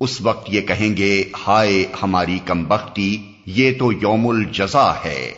اس وقت یہ کہیں گے ہائے ہماری کم بختی یہ تو یوم الجزا ہے۔